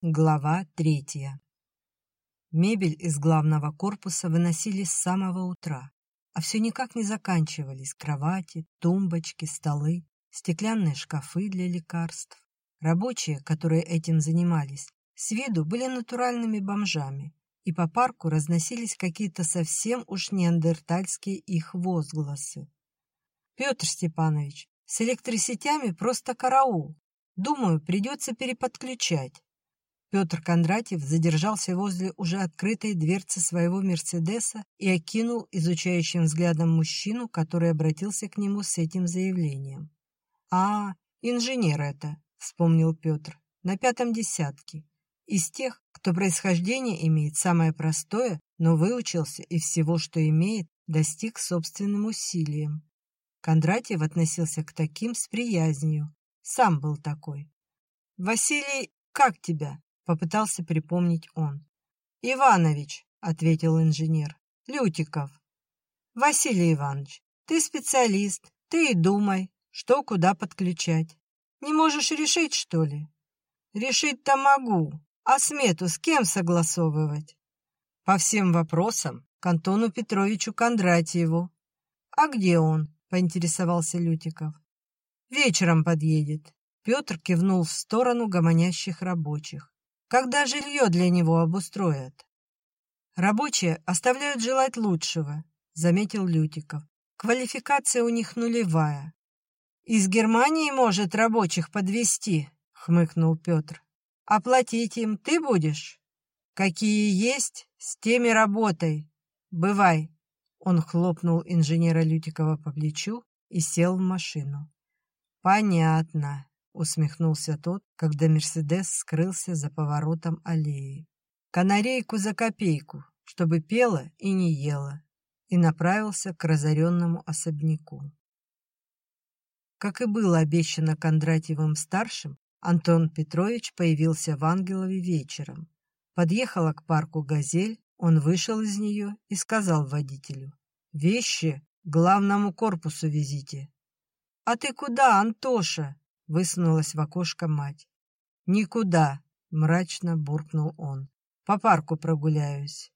Глава третья. Мебель из главного корпуса выносили с самого утра, а все никак не заканчивались кровати, тумбочки, столы, стеклянные шкафы для лекарств. Рабочие, которые этим занимались, с виду были натуральными бомжами, и по парку разносились какие-то совсем уж неандертальские их возгласы. «Петр Степанович, с электросетями просто караул. Думаю, придется переподключать». Петр Кондратьев задержался возле уже открытой дверцы своего «Мерседеса» и окинул изучающим взглядом мужчину, который обратился к нему с этим заявлением. «А, инженер это», — вспомнил Петр, — «на пятом десятке. Из тех, кто происхождение имеет самое простое, но выучился и всего, что имеет, достиг собственным усилием. Кондратьев относился к таким с приязнью. Сам был такой. «Василий, как тебя?» — попытался припомнить он. «Иванович», — ответил инженер. «Лютиков». «Василий Иванович, ты специалист, ты и думай, что куда подключать. Не можешь решить, что ли?» «Решить-то могу, а смету с кем согласовывать?» «По всем вопросам к Антону Петровичу Кондратьеву». «А где он?» — поинтересовался Лютиков. «Вечером подъедет». Петр кивнул в сторону гомонящих рабочих. «Когда жилье для него обустроят?» «Рабочие оставляют желать лучшего», — заметил Лютиков. «Квалификация у них нулевая». «Из Германии может рабочих подвести, хмыкнул Петр. «Оплатить им ты будешь?» «Какие есть, с теми работай. Бывай». Он хлопнул инженера Лютикова по плечу и сел в машину. «Понятно», — усмехнулся тот, когда «Мерседес» скрылся за поворотом аллеи. «Канарейку за копейку, чтобы пела и не ела», и направился к разоренному особняку. Как и было обещано Кондратьевым-старшим, Антон Петрович появился в Ангелове вечером. Подъехала к парку «Газель», он вышел из нее и сказал водителю. «Вещи главному корпусу везите». «А ты куда, Антоша?» — высунулась в окошко мать. «Никуда», — мрачно буркнул он. «По парку прогуляюсь».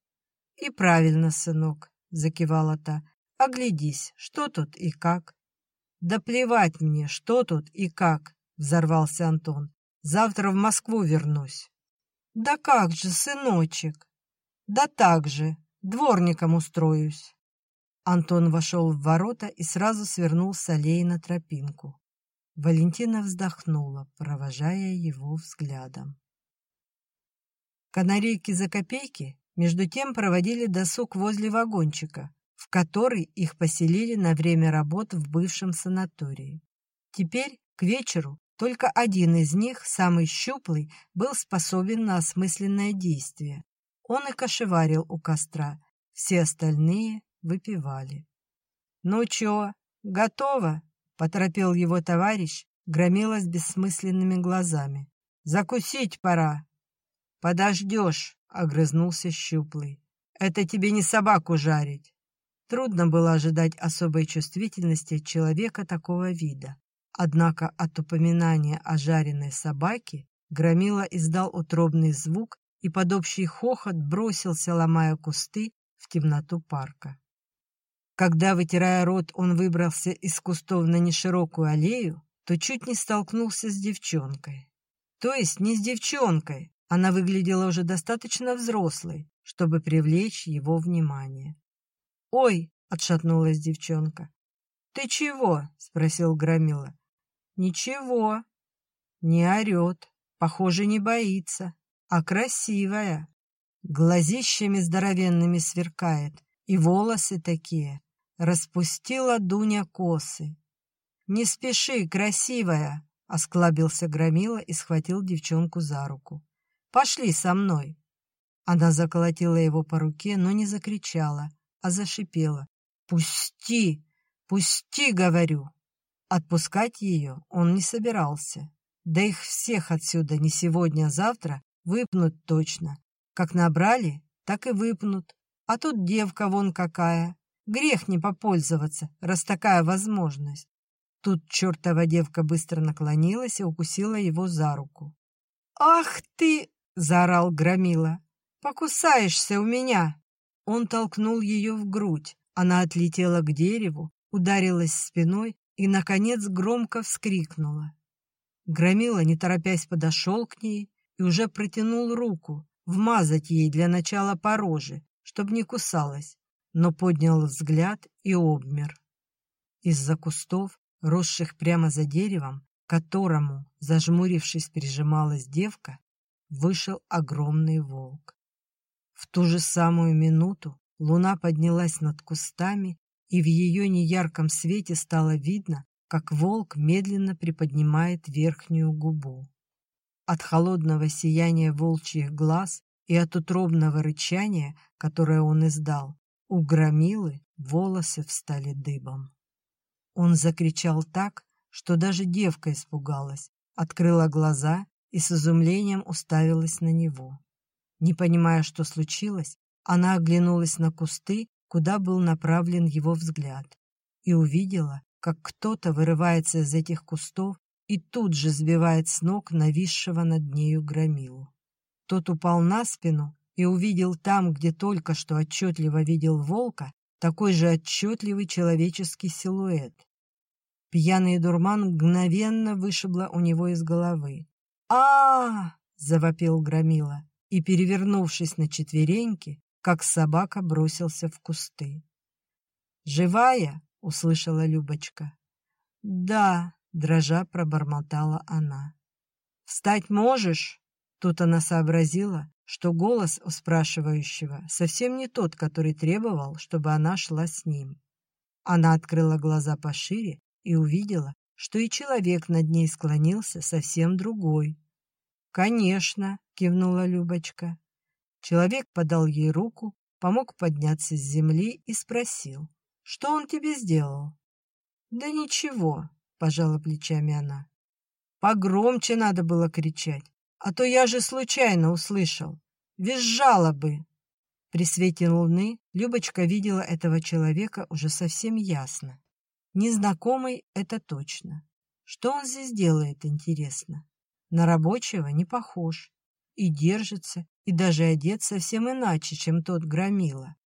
«И правильно, сынок», — закивала та. «Оглядись, что тут и как». «Да плевать мне, что тут и как», — взорвался Антон. «Завтра в Москву вернусь». «Да как же, сыночек?» Да так же, дворником устроюсь. Антон вошел в ворота и сразу свернул с аллеи на тропинку. Валентина вздохнула, провожая его взглядом. Канарейки за копейки между тем проводили досуг возле вагончика, в который их поселили на время работ в бывшем санатории. Теперь, к вечеру, только один из них, самый щуплый, был способен на осмысленное действие. Он и кошеварил у костра, все остальные выпивали. «Ну чё, готово?» — поторопил его товарищ, громила с бессмысленными глазами. «Закусить пора!» «Подождешь!» — огрызнулся щуплый. «Это тебе не собаку жарить!» Трудно было ожидать особой чувствительности человека такого вида. Однако от упоминания о жареной собаке Громила издал утробный звук и под общий хохот бросился, ломая кусты, в темноту парка. Когда, вытирая рот, он выбрался из кустов на неширокую аллею, то чуть не столкнулся с девчонкой. То есть не с девчонкой, она выглядела уже достаточно взрослой, чтобы привлечь его внимание. «Ой!» — отшатнулась девчонка. «Ты чего?» — спросил Громила. «Ничего». Не орет, похоже, не боится а красивая. Глазищами здоровенными сверкает, и волосы такие. Распустила Дуня косы. «Не спеши, красивая!» — осклабился Громила и схватил девчонку за руку. «Пошли со мной!» Она заколотила его по руке, но не закричала, а зашипела. «Пусти! Пусти, говорю!» Отпускать ее он не собирался. Да их всех отсюда не сегодня, а завтра Выпнут точно. Как набрали, так и выпнут. А тут девка вон какая. Грех не попользоваться, раз такая возможность. Тут чертова девка быстро наклонилась и укусила его за руку. «Ах ты!» — заорал Громила. «Покусаешься у меня!» Он толкнул ее в грудь. Она отлетела к дереву, ударилась спиной и, наконец, громко вскрикнула. Громила, не торопясь, подошел к ней и уже протянул руку, вмазать ей для начала по роже, чтобы не кусалась, но поднял взгляд и обмер. Из-за кустов, росших прямо за деревом, которому, зажмурившись, прижималась девка, вышел огромный волк. В ту же самую минуту луна поднялась над кустами, и в ее неярком свете стало видно, как волк медленно приподнимает верхнюю губу. От холодного сияния волчьих глаз и от утробного рычания, которое он издал, у громилы волосы встали дыбом. Он закричал так, что даже девка испугалась, открыла глаза и с изумлением уставилась на него. Не понимая, что случилось, она оглянулась на кусты, куда был направлен его взгляд, и увидела, как кто-то вырывается из этих кустов и тут же сбивает с ног нависшего над нею громилу. Тот упал на спину и увидел там, где только что отчетливо видел волка, такой же отчетливый человеческий силуэт. Пьяный дурман мгновенно вышибло у него из головы. а, завопил Громила и, перевернувшись на четвереньки, как собака бросился в кусты. «Живая?» — услышала Любочка. «Да», — дрожа пробормотала она. «Встать можешь?» Тут она сообразила, что голос у спрашивающего совсем не тот, который требовал, чтобы она шла с ним. Она открыла глаза пошире и увидела, что и человек над ней склонился совсем другой. «Конечно», — кивнула Любочка. Человек подал ей руку, помог подняться с земли и спросил, «Что он тебе сделал?» «Да ничего», — пожала плечами она. «Погромче надо было кричать, а то я же случайно услышал. Визжала бы!» При свете луны Любочка видела этого человека уже совсем ясно. Незнакомый — это точно. Что он здесь делает, интересно? На рабочего не похож. И держится, и даже одет совсем иначе, чем тот громила.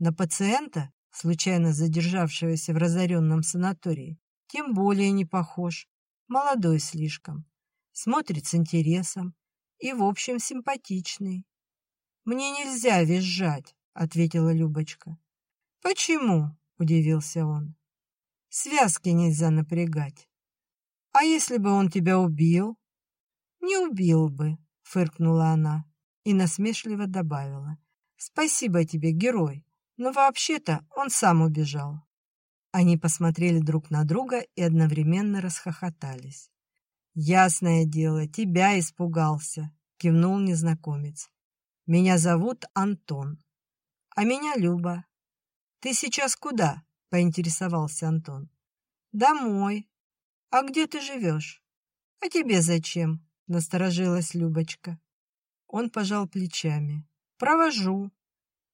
На пациента, случайно задержавшегося в разоренном санатории, тем более не похож. Молодой слишком. Смотрит с интересом. И, в общем, симпатичный. «Мне нельзя визжать», — ответила Любочка. «Почему?» — удивился он. Связки нельзя напрягать. А если бы он тебя убил? Не убил бы, фыркнула она и насмешливо добавила. Спасибо тебе, герой, но вообще-то он сам убежал. Они посмотрели друг на друга и одновременно расхохотались. «Ясное дело, тебя испугался», — кивнул незнакомец. «Меня зовут Антон». «А меня Люба». «Ты сейчас куда?» поинтересовался Антон. «Домой. А где ты живешь?» «А тебе зачем?» — насторожилась Любочка. Он пожал плечами. «Провожу».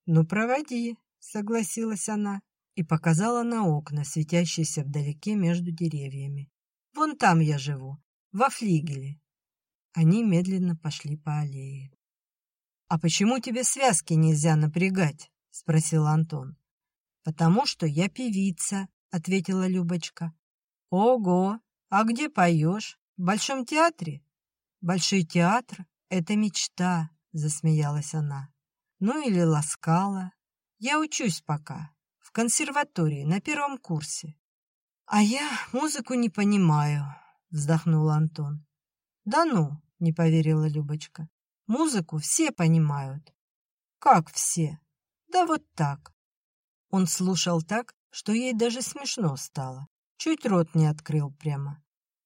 «Ну, проводи», — согласилась она и показала на окна, светящиеся вдалеке между деревьями. «Вон там я живу, во флигеле». Они медленно пошли по аллее. «А почему тебе связки нельзя напрягать?» — спросил Антон. «Потому что я певица», — ответила Любочка. «Ого! А где поешь? В Большом театре?» «Большой театр — это мечта», — засмеялась она. «Ну или ласкала. Я учусь пока, в консерватории, на первом курсе». «А я музыку не понимаю», — вздохнул Антон. «Да ну», — не поверила Любочка. «Музыку все понимают». «Как все?» «Да вот так. Он слушал так, что ей даже смешно стало. Чуть рот не открыл прямо.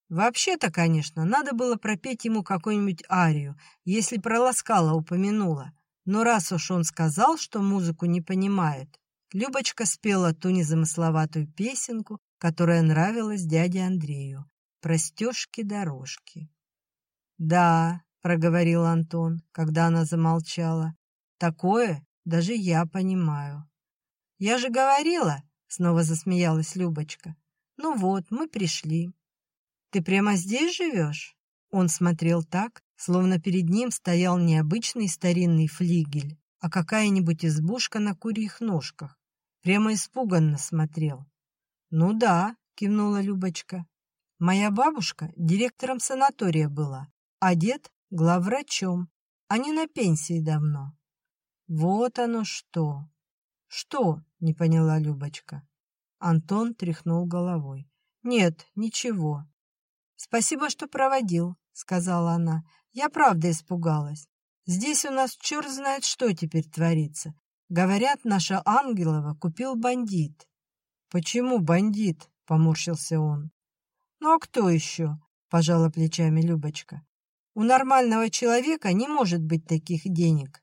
Вообще-то, конечно, надо было пропеть ему какую-нибудь арию, если про Ласкала упомянула. Но раз уж он сказал, что музыку не понимает, Любочка спела ту незамысловатую песенку, которая нравилась дяде Андрею. Про стежки-дорожки. «Да», — проговорил Антон, когда она замолчала, — «такое даже я понимаю». «Я же говорила!» — снова засмеялась Любочка. «Ну вот, мы пришли». «Ты прямо здесь живешь?» Он смотрел так, словно перед ним стоял не обычный старинный флигель, а какая-нибудь избушка на курьих ножках. Прямо испуганно смотрел. «Ну да», — кивнула Любочка. «Моя бабушка директором санатория была, а дед — главврачом. Они на пенсии давно». «Вот оно что!» «Что?» — не поняла Любочка. Антон тряхнул головой. «Нет, ничего». «Спасибо, что проводил», — сказала она. «Я правда испугалась. Здесь у нас черт знает, что теперь творится. Говорят, наша Ангелова купил бандит». «Почему бандит?» — поморщился он. «Ну а кто еще?» — пожала плечами Любочка. «У нормального человека не может быть таких денег.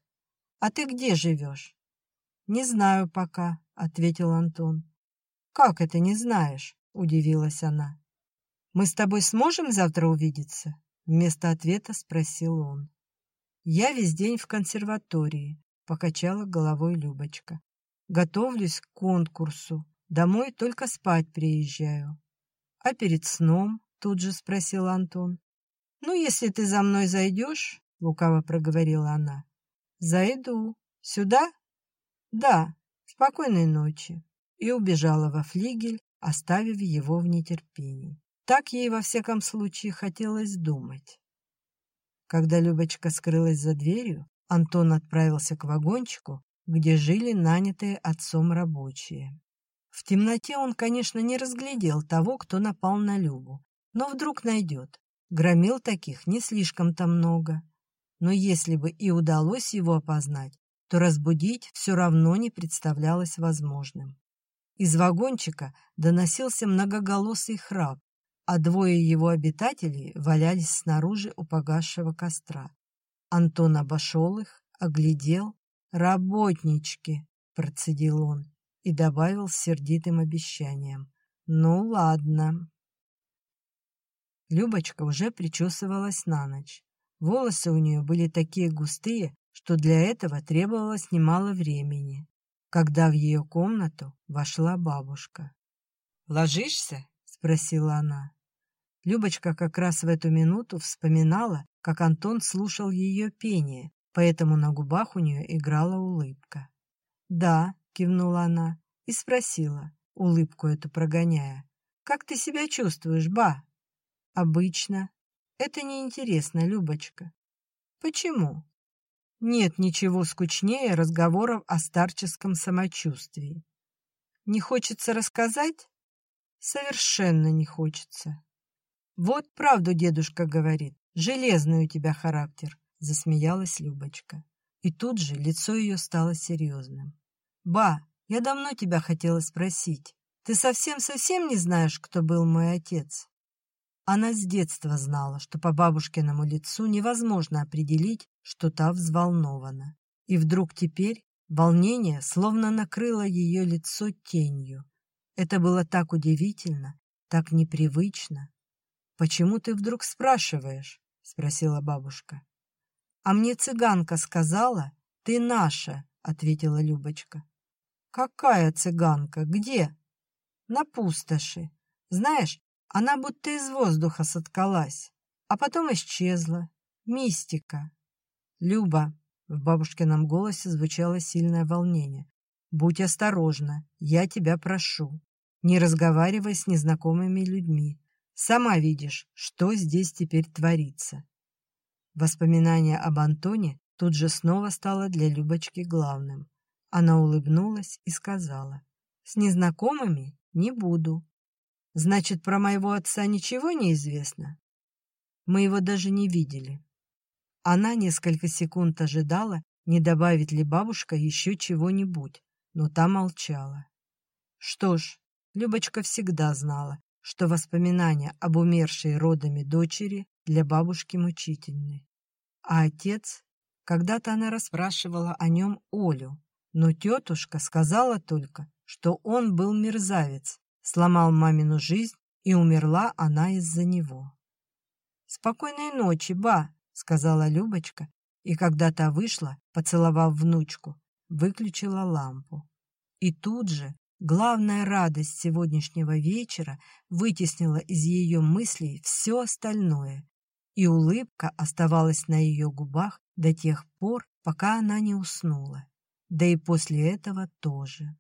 А ты где живешь?» «Не знаю пока», — ответил Антон. «Как это не знаешь?» — удивилась она. «Мы с тобой сможем завтра увидеться?» Вместо ответа спросил он. «Я весь день в консерватории», — покачала головой Любочка. «Готовлюсь к конкурсу. Домой только спать приезжаю». «А перед сном?» — тут же спросил Антон. «Ну, если ты за мной зайдешь», — лукаво проговорила она. «Зайду. Сюда?» «Да. Спокойной ночи» и убежала во флигель, оставив его в нетерпении. Так ей, во всяком случае, хотелось думать. Когда Любочка скрылась за дверью, Антон отправился к вагончику, где жили нанятые отцом рабочие. В темноте он, конечно, не разглядел того, кто напал на Любу, но вдруг найдет. Громил таких не слишком-то много. Но если бы и удалось его опознать, то разбудить все равно не представлялось возможным. Из вагончика доносился многоголосый храп, а двое его обитателей валялись снаружи у погасшего костра. Антон обошел их, оглядел. «Работнички!» — процедил он и добавил с сердитым обещанием. «Ну, ладно». Любочка уже причесывалась на ночь. Волосы у нее были такие густые, что для этого требовалось немало времени когда в ее комнату вошла бабушка. «Ложишься?» — спросила она. Любочка как раз в эту минуту вспоминала, как Антон слушал ее пение, поэтому на губах у нее играла улыбка. «Да», — кивнула она и спросила, улыбку эту прогоняя, «Как ты себя чувствуешь, ба?» «Обычно. Это неинтересно, Любочка». «Почему?» Нет ничего скучнее разговоров о старческом самочувствии. Не хочется рассказать? Совершенно не хочется. Вот правду дедушка говорит. Железный у тебя характер, засмеялась Любочка. И тут же лицо ее стало серьезным. Ба, я давно тебя хотела спросить. Ты совсем-совсем не знаешь, кто был мой отец? Она с детства знала, что по бабушкиному лицу невозможно определить, что та взволнована. И вдруг теперь волнение словно накрыло ее лицо тенью. Это было так удивительно, так непривычно. «Почему ты вдруг спрашиваешь?» — спросила бабушка. «А мне цыганка сказала, ты наша», — ответила Любочка. «Какая цыганка? Где?» «На пустоши. Знаешь, она будто из воздуха соткалась, а потом исчезла. Мистика. Люба, в бабушкином голосе звучало сильное волнение. Будь осторожна, я тебя прошу. Не разговаривай с незнакомыми людьми. Сама видишь, что здесь теперь творится. Воспоминание об Антоне тут же снова стало для Любочки главным. Она улыбнулась и сказала, «С незнакомыми не буду, Значит, про моего отца ничего не известно? Мы его даже не видели. Она несколько секунд ожидала, не добавит ли бабушка еще чего-нибудь, но та молчала. Что ж, Любочка всегда знала, что воспоминания об умершей родами дочери для бабушки мучительны. А отец? Когда-то она расспрашивала о нем Олю, но тетушка сказала только, что он был мерзавец, сломал мамину жизнь, и умерла она из-за него. «Спокойной ночи, ба!» — сказала Любочка, и когда та вышла, поцеловав внучку, выключила лампу. И тут же главная радость сегодняшнего вечера вытеснила из ее мыслей все остальное, и улыбка оставалась на ее губах до тех пор, пока она не уснула. Да и после этого тоже.